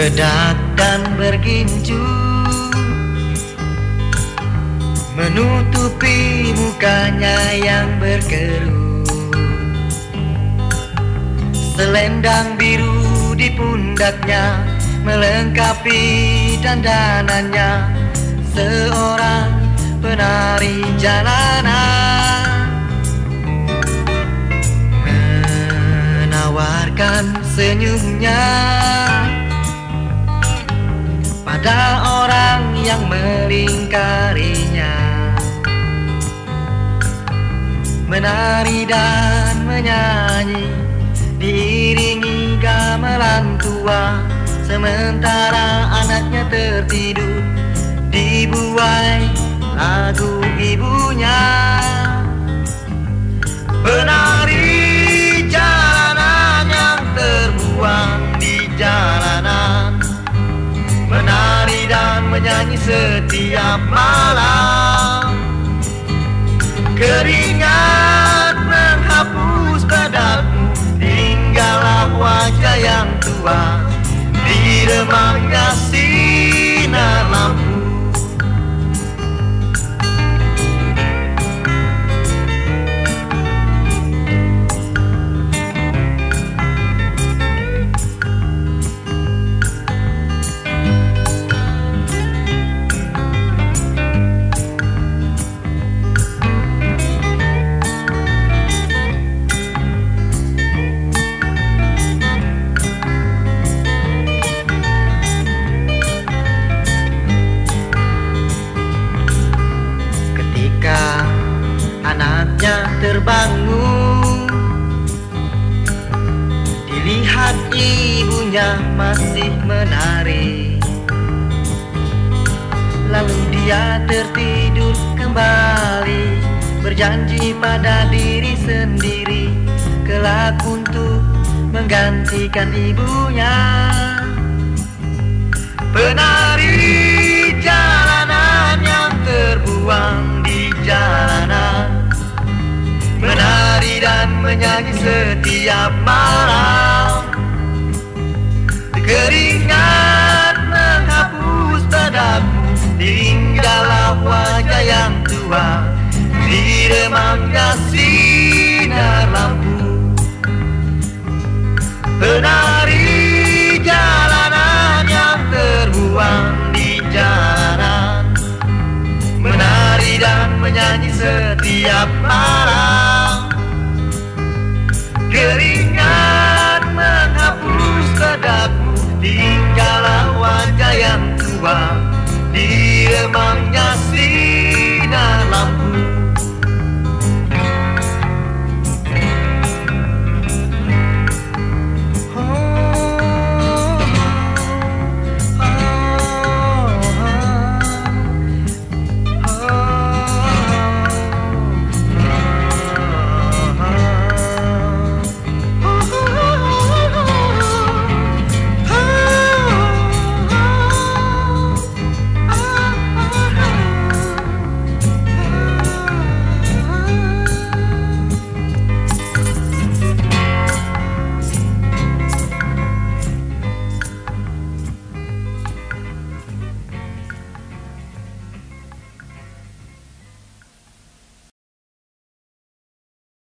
Bedak dan berginju Menutupi mukanya yang berkerut Selendang biru di pundaknya Melengkapi dandanannya. Seorang penari jalanan. Menawarkan senyumnya Menari dan menyanyi Diiringi gamelan tua. Sementara anaknya tertidur Dibuai lagu ibunya. Penari jalanan yang terbuang di jalanan. Menari dan menyanyi setiap malam. Keringat terbangun Dilihat ibunya masih menari Lalu dia tertidur kembali Berjanji pada diri sendiri Kelak untuk menggantikan ibunya. Penari menyanyi setiap malam. Keringat menghapus bedakmu Tinggallah wajah yang tua. Di remangnya sinar lampu. Penari jalanan yang terbuang di jalanan. Menari dan menyanyi setiap malam Keringat menghapus kedapmu Tinggallah wajah yang tua. Diemangnya sinar lampu